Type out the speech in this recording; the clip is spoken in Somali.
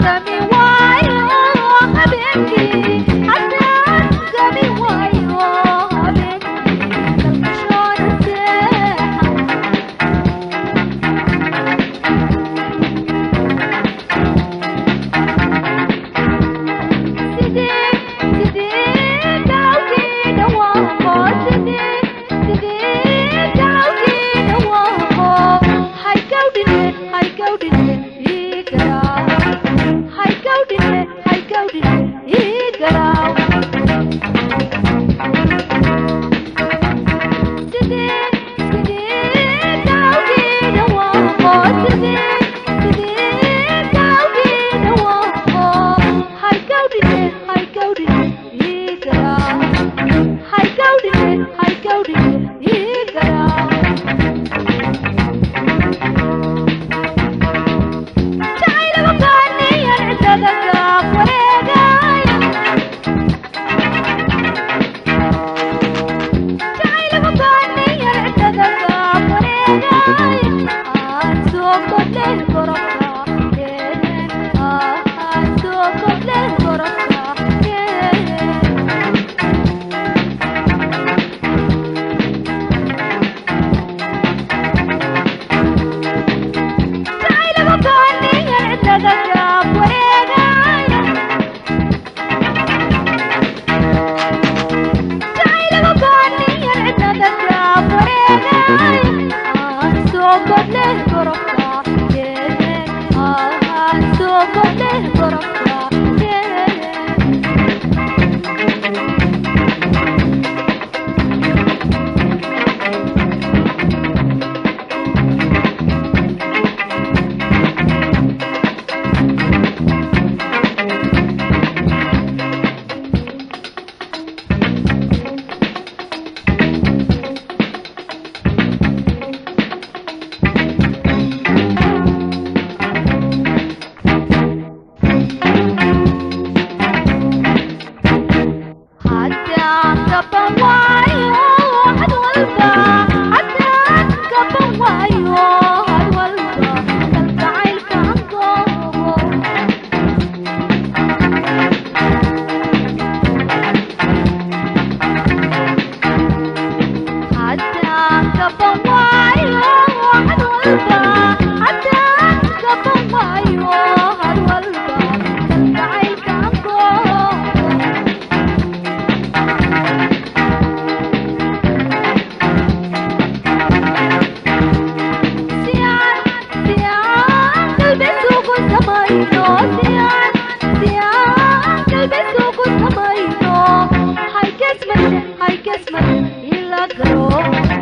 Hi, Cody. محبت نه تو करो